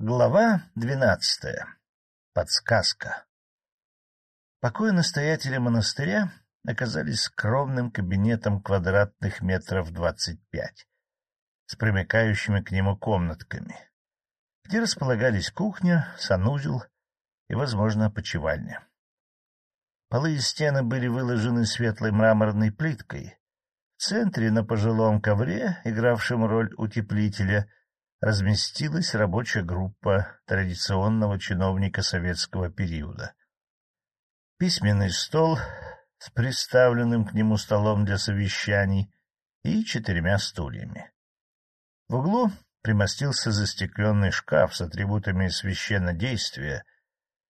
Глава двенадцатая. Подсказка. Покои настоятеля монастыря оказались скромным кабинетом квадратных метров двадцать пять, с примыкающими к нему комнатками, где располагались кухня, санузел и, возможно, почевальня. Полы и стены были выложены светлой мраморной плиткой. В центре на пожилом ковре, игравшем роль утеплителя, — разместилась рабочая группа традиционного чиновника советского периода. Письменный стол с приставленным к нему столом для совещаний и четырьмя стульями. В углу примостился застекленный шкаф с атрибутами священнодействия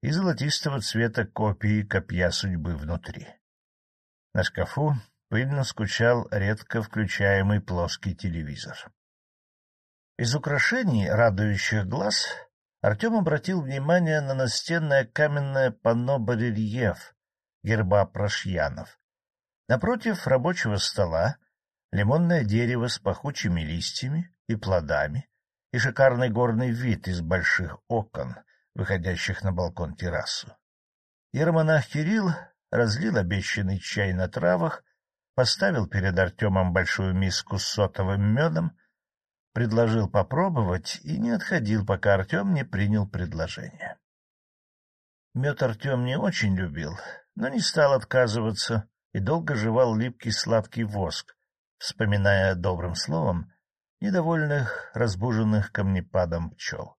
и золотистого цвета копии копья судьбы внутри. На шкафу пыльно скучал редко включаемый плоский телевизор. Из украшений, радующих глаз, Артем обратил внимание на настенное каменное панно-барельеф герба Прошьянов. Напротив рабочего стола лимонное дерево с пахучими листьями и плодами и шикарный горный вид из больших окон, выходящих на балкон-террасу. Ермонах Кирилл разлил обещанный чай на травах, поставил перед Артемом большую миску с сотовым медом предложил попробовать и не отходил, пока Артем не принял предложение. Мед Артем не очень любил, но не стал отказываться и долго жевал липкий сладкий воск, вспоминая добрым словом недовольных, разбуженных камнепадом пчел.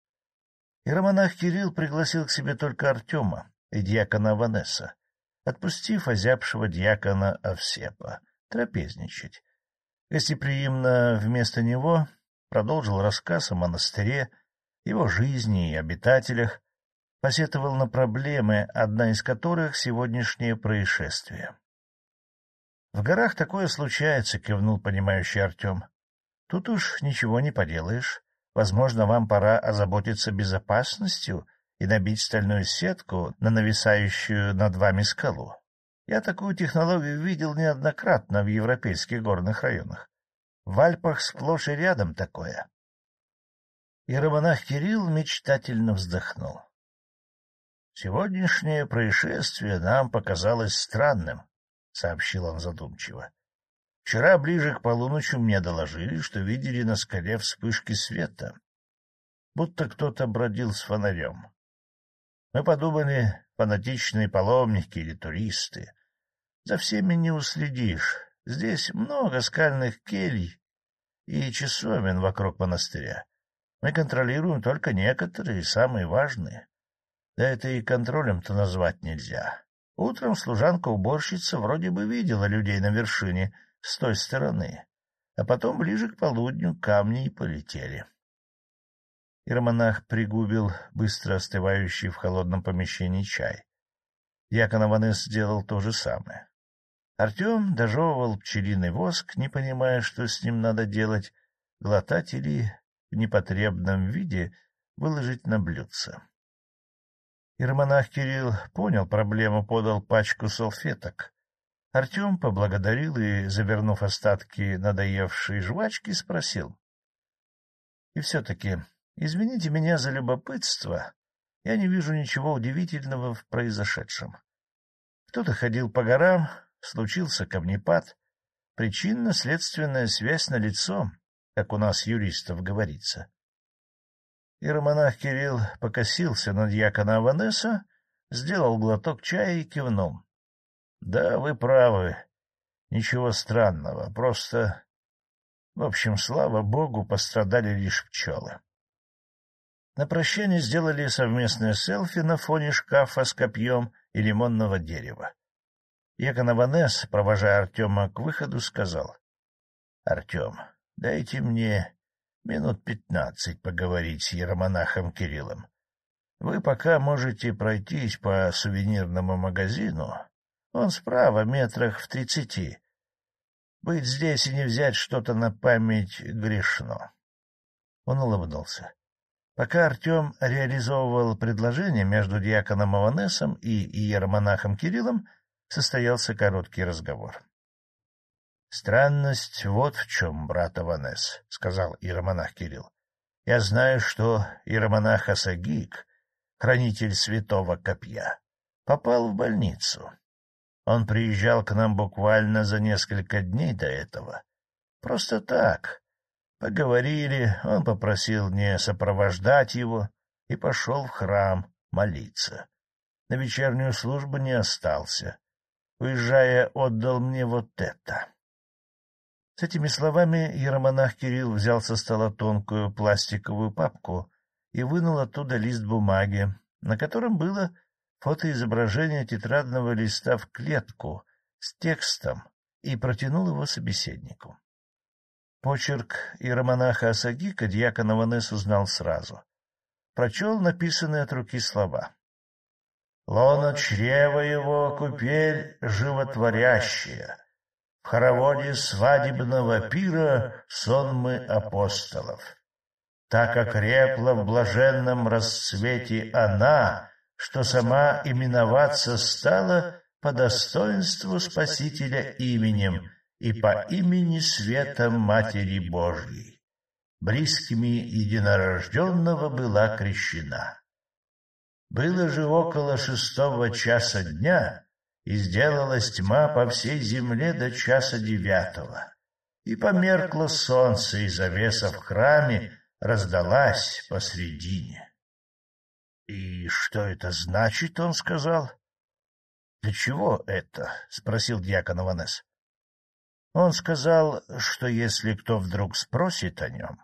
Иеромонах Кирилл пригласил к себе только Артема и дьякона Ванесса, отпустив озябшего дьякона Овсепа трапезничать. Гостеприимно вместо него продолжил рассказ о монастыре, его жизни и обитателях, посетовал на проблемы, одна из которых — сегодняшнее происшествие. — В горах такое случается, — кивнул понимающий Артем. — Тут уж ничего не поделаешь. Возможно, вам пора озаботиться безопасностью и набить стальную сетку на нависающую над вами скалу. Я такую технологию видел неоднократно в европейских горных районах. В Альпах сплошь и рядом такое. Иеромонах Кирилл мечтательно вздохнул. «Сегодняшнее происшествие нам показалось странным», — сообщил он задумчиво. «Вчера ближе к полуночи мне доложили, что видели на скале вспышки света, будто кто-то бродил с фонарем. Мы подумали, фанатичные паломники или туристы. За всеми не уследишь. Здесь много скальных келий и часовен вокруг монастыря. Мы контролируем только некоторые, самые важные. Да это и контролем-то назвать нельзя. Утром служанка-уборщица вроде бы видела людей на вершине с той стороны, а потом ближе к полудню камни и полетели. Иеромонах пригубил быстро остывающий в холодном помещении чай. Якон сделал то же самое. Артем дожевывал пчелиный воск, не понимая, что с ним надо делать, глотать или в непотребном виде выложить на блюдце. Ирмонах Кирилл понял проблему, подал пачку салфеток. Артем поблагодарил и, завернув остатки надоевшей жвачки, спросил. — И все-таки, извините меня за любопытство, я не вижу ничего удивительного в произошедшем. Кто-то ходил по горам, случился камнепад, причинно-следственная связь на лицо, как у нас юристов говорится. Иеромонах Кирилл покосился на дьякона Аванеса, сделал глоток чая и кивнул. — Да, вы правы. Ничего странного, просто... В общем, слава богу, пострадали лишь пчелы. На прощание сделали совместное селфи на фоне шкафа с копьем и лимонного дерева. Якон Аванес, провожая Артема к выходу, сказал. — Артем, дайте мне минут пятнадцать поговорить с иеромонахом Кириллом. Вы пока можете пройтись по сувенирному магазину. Он справа, метрах в тридцати. Быть здесь и не взять что-то на память грешно. Он улыбнулся. Пока Артем реализовывал предложение между диаконом Аванесом и иеромонахом Кириллом, состоялся короткий разговор. — Странность вот в чем, брат Аванес, — сказал иеромонах Кирилл. — Я знаю, что иеромонах Асагик, хранитель святого копья, попал в больницу. Он приезжал к нам буквально за несколько дней до этого. Просто так. Поговорили, он попросил не сопровождать его и пошел в храм молиться. На вечернюю службу не остался. Уезжая, отдал мне вот это. С этими словами иеромонах Кирилл взял со стола тонкую пластиковую папку и вынул оттуда лист бумаги, на котором было фотоизображение тетрадного листа в клетку с текстом и протянул его собеседнику. Почерк иеромонаха Асагика дьякон Аванес узнал сразу. Прочел написанные от руки слова. «Лона чрева его купель животворящая, в хороводе свадебного пира сонмы апостолов. Так окрепла в блаженном расцвете она, что сама именоваться стала по достоинству Спасителя именем и по имени Света Матери Божьей. Близкими единорожденного была крещена. Было же около шестого часа дня, и сделалась тьма по всей земле до часа девятого. И померкло солнце, и завеса в храме раздалась посредине. «И что это значит?» — он сказал. «Для чего это?» — спросил дьякон Аванес. Он сказал, что если кто вдруг спросит о нем,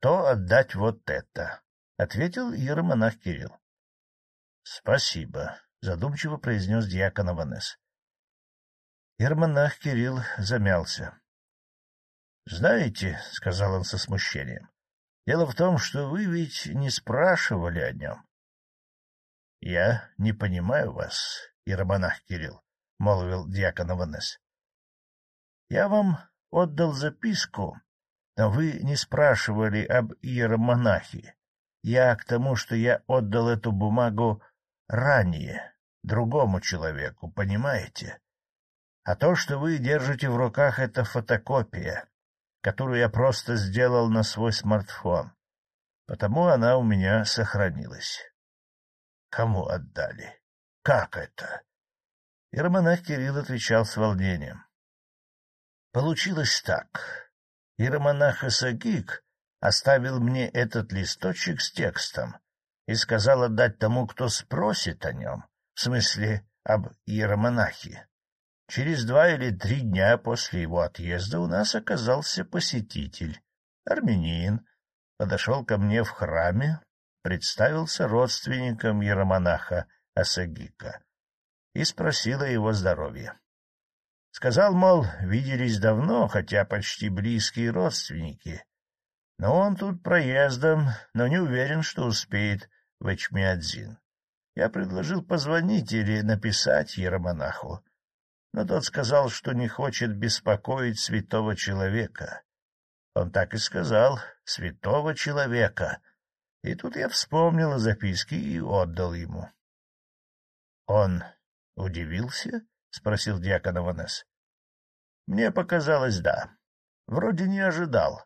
то отдать вот это, — ответил иеромонах Кирилл. — Спасибо, — задумчиво произнес дьякон Аванес. Иеромонах Кирилл замялся. — Знаете, — сказал он со смущением, — дело в том, что вы ведь не спрашивали о нем. — Я не понимаю вас, иеромонах Кирилл, — молвил дьякон Аванес. — Я вам отдал записку, но вы не спрашивали об иеромонахе. Я к тому, что я отдал эту бумагу ранее, другому человеку, понимаете? А то, что вы держите в руках, — это фотокопия, которую я просто сделал на свой смартфон, потому она у меня сохранилась. Кому отдали? Как это? Иеромонах Кирилл отвечал с волнением. Получилось так. Иеромонах Исагик оставил мне этот листочек с текстом и сказал отдать тому, кто спросит о нем, в смысле об иеромонахе. Через два или три дня после его отъезда у нас оказался посетитель, армянин, подошел ко мне в храме, представился родственником иеромонаха Асагика и спросил о его здоровье. Сказал, мол, виделись давно, хотя почти близкие родственники. Но он тут проездом, но не уверен, что успеет в Эчмиадзин. Я предложил позвонить или написать Еромонаху, но тот сказал, что не хочет беспокоить святого человека. Он так и сказал — святого человека — и тут я вспомнил о записке и отдал ему. — Он удивился? — спросил дьякон Аванес. — Мне показалось, да. Вроде не ожидал.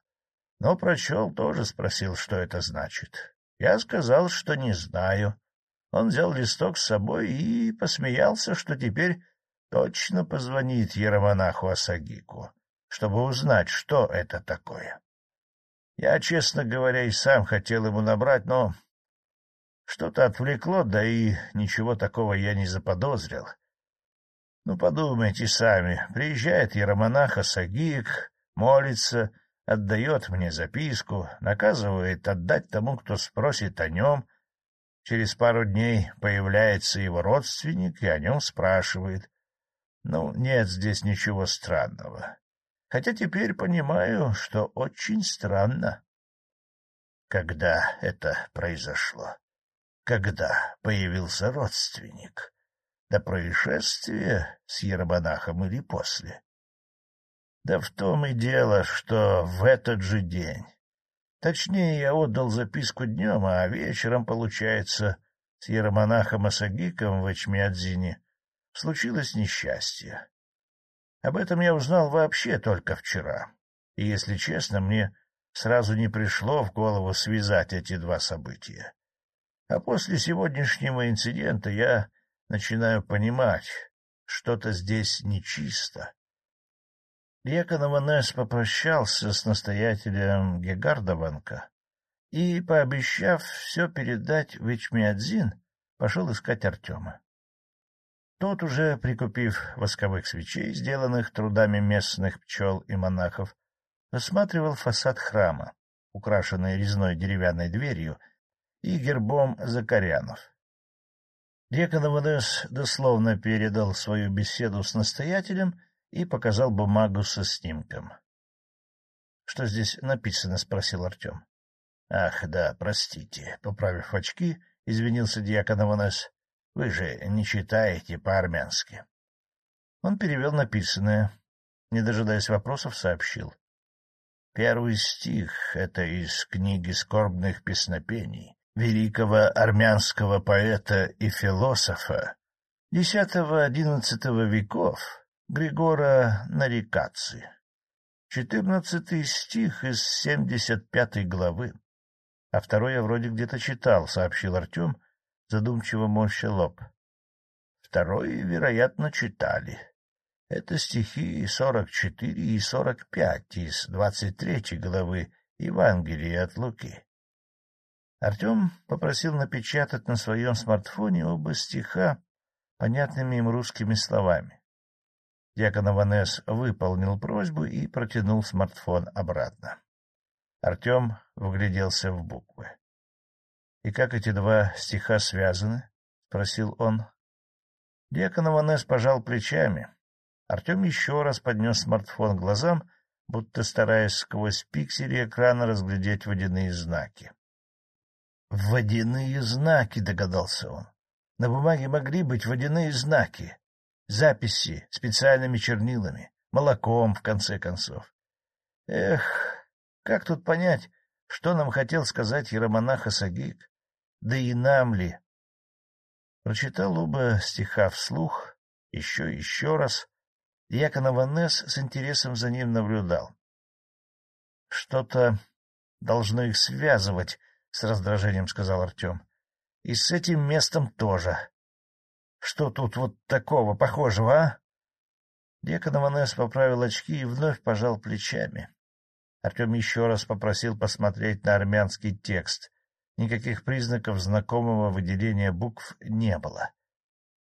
Но прочел, тоже спросил, что это значит. Я сказал, что не знаю. Он взял листок с собой и посмеялся, что теперь точно позвонит Еромонаху Асагику, чтобы узнать, что это такое. Я, честно говоря, и сам хотел ему набрать, но что-то отвлекло, да и ничего такого я не заподозрил. Ну, подумайте сами. Приезжает Яромонах Асагик, молится, отдает мне записку, наказывает отдать тому, кто спросит о нем. Через пару дней появляется его родственник и о нем спрашивает. Ну, нет здесь ничего странного хотя теперь понимаю, что очень странно. Когда это произошло? Когда появился родственник? До происшествия с Еробонахом или после? Да в том и дело, что в этот же день. Точнее, я отдал записку днем, а вечером, получается, с Еромонахом Асагиком в Эчмиадзине случилось несчастье. Об этом я узнал вообще только вчера. И, если честно, мне сразу не пришло в голову связать эти два события. А после сегодняшнего инцидента я начинаю понимать, что-то здесь нечисто. Дьякон Аванес попрощался с настоятелем Гегардованка и, пообещав все передать в Ичмиадзин, пошел искать Артема. Тот, уже прикупив восковых свечей, сделанных трудами местных пчел и монахов, рассматривал фасад храма, украшенный резной деревянной дверью и гербом закарянов. Дьякон Аванес дословно передал свою беседу с настоятелем и показал бумагу со снимком. — Что здесь написано? — спросил Артем. — Ах, да, простите. Поправив очки, извинился дьякон Аванес. — Вы же не читаете по-армянски. Он перевел написанное. Не дожидаясь вопросов, сообщил. Первый стих — это из книги скорбных песнопений великого армянского поэта и философа X-XI веков Григора Нарикаци. Четырнадцатый стих из семьдесят пятой главы. А второй я вроде где-то читал, — сообщил Артем, задумчиво морща лоб. Второй, вероятно, читали. Это стихи сорок четыре и сорок пять из двадцать третьей главы Евангелия от Луки. Артем попросил напечатать на своем смартфоне оба стиха понятными им русскими словами. Дьякон Аванес выполнил просьбу и протянул смартфон обратно. Артем вгляделся в буквы. — И как эти два стиха связаны? — спросил он. Дьякон Аванес пожал плечами. Артем еще раз поднес смартфон к глазам, будто стараясь сквозь пиксели экрана разглядеть водяные знаки. — Водяные знаки, — догадался он. На бумаге могли быть водяные знаки, записи специальными чернилами, молоком, в конце концов. Эх, как тут понять, что нам хотел сказать иеромонах Асагик? Да и нам ли? Прочитал оба стиха вслух, еще и еще раз. Якон Аванес с интересом за ним наблюдал. — Что-то должно их связывать, — с раздражением сказал Артем. — И с этим местом тоже. Что тут вот такого похожего, а? Декан Аванес поправил очки и вновь пожал плечами. Артем еще раз попросил посмотреть на армянский текст. Никаких признаков знакомого выделения букв не было.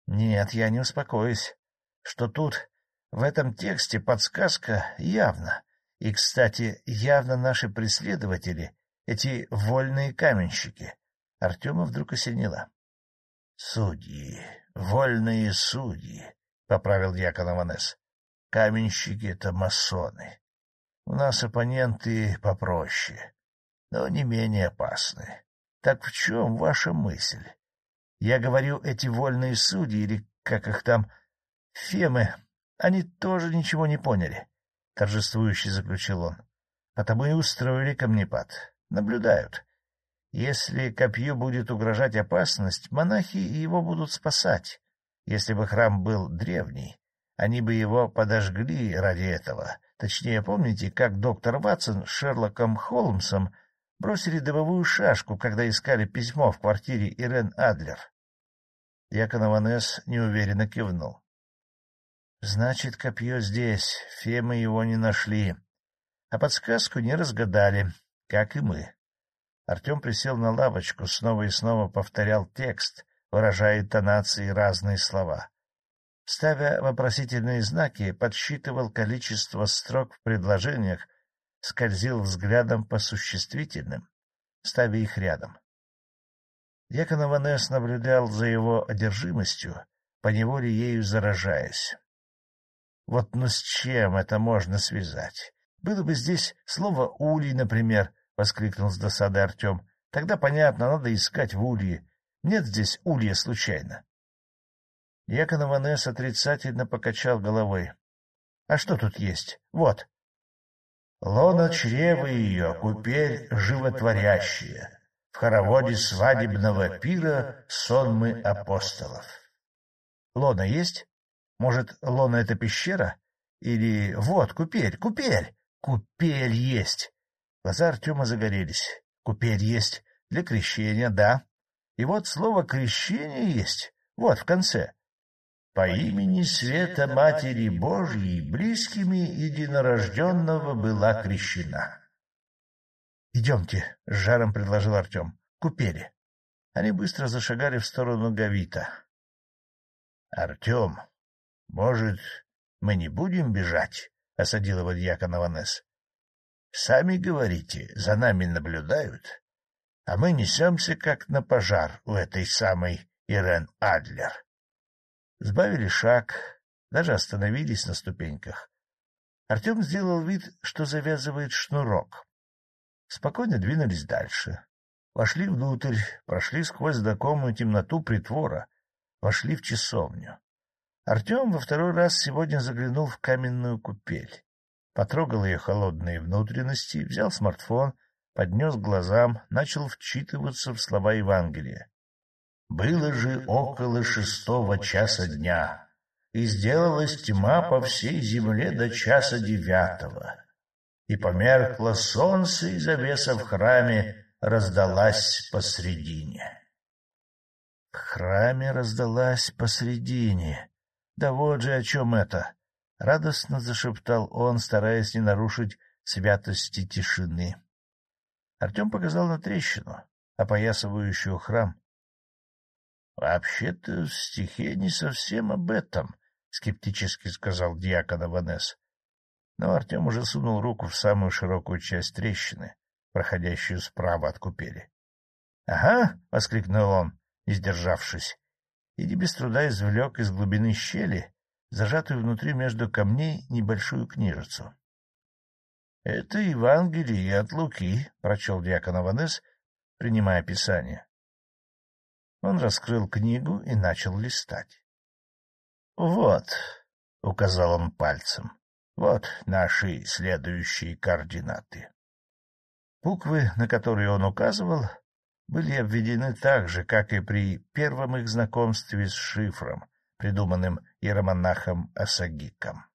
Нет, я не успокоюсь, что тут, в этом тексте, подсказка явно. И, кстати, явно наши преследователи, эти вольные каменщики. Артема вдруг осенило. — Судьи, вольные судьи, — поправил дьякон Аванес. — Каменщики — это масоны. У нас оппоненты попроще, но не менее опасны. Так в чем ваша мысль? Я говорю, эти вольные судьи, или как их там, фемы, они тоже ничего не поняли, — торжествующе заключил он. Потому и устроили камнепад. Наблюдают. Если копью будет угрожать опасность, монахи его будут спасать. Если бы храм был древний, они бы его подожгли ради этого, Точнее, помните, как доктор Ватсон с Шерлоком Холмсом бросили дымовую шашку, когда искали письмо в квартире Ирен Адлер? Якон Аванес неуверенно кивнул. — Значит, копье здесь, фемы его не нашли, а подсказку не разгадали, как и мы. Артем присел на лавочку, снова и снова повторял текст, выражая интонации разные слова. Ставя вопросительные знаки, подсчитывал количество строк в предложениях, скользил взглядом по существительным, ставя их рядом. Якон Аванес наблюдал за его одержимостью, поневоле ею заражаясь. Вот ну с чем это можно связать? Было бы здесь слово «улей», например, — воскликнул с досадой Артем. Тогда, понятно, надо искать в улье. Нет здесь улья случайно. Якон Иванес отрицательно покачал головой. — А что тут есть? Вот. Лона чрева ее, купель животворящая, в хороводе свадебного пира сонмы апостолов. Лона есть? Может, лона — это пещера? Или вот, купель, купель, купель есть. Глаза Артема загорелись. Купель есть. Для крещения, да. И вот слово «крещение» есть. Вот, в конце. По имени Света Матери Божьей близкими единорожденного была крещена. — Идемте, — с жаром предложил Артем. — Купели. Они быстро зашагали в сторону Гавита. — Артем, может, мы не будем бежать? — осадил его дьякон Аванес. — Сами говорите, за нами наблюдают, а мы несемся, как на пожар у этой самой Ирен Адлер. Сбавили шаг, даже остановились на ступеньках. Артем сделал вид, что завязывает шнурок. Спокойно двинулись дальше. Вошли внутрь, прошли сквозь знакомую темноту притвора, вошли в часовню. Артем во второй раз сегодня заглянул в каменную купель. Потрогал ее холодные внутренности, взял смартфон, поднес к глазам, начал вчитываться в слова Евангелия. Было же около шестого часа дня, и сделалась тьма по всей земле до часа девятого. И померкло солнце, и завеса в храме раздалась посредине. В храме раздалась посредине. Да вот же о чем это! — радостно зашептал он, стараясь не нарушить святости тишины. Артем показал на трещину, опоясывающую храм. — Вообще-то в стихе не совсем об этом, — скептически сказал дьякон Аванес. Но Артем уже сунул руку в самую широкую часть трещины, проходящую справа от купели. — Ага! — воскликнул он, не сдержавшись, и не без труда извлек из глубины щели, зажатую внутри между камней, небольшую книжицу. — Это Евангелие от Луки, — прочел дьякон Аванес, принимая Писание. Он раскрыл книгу и начал листать. — Вот, — указал он пальцем, — вот наши следующие координаты. Буквы, на которые он указывал, были обведены так же, как и при первом их знакомстве с шифром, придуманным иеромонахом Асагиком.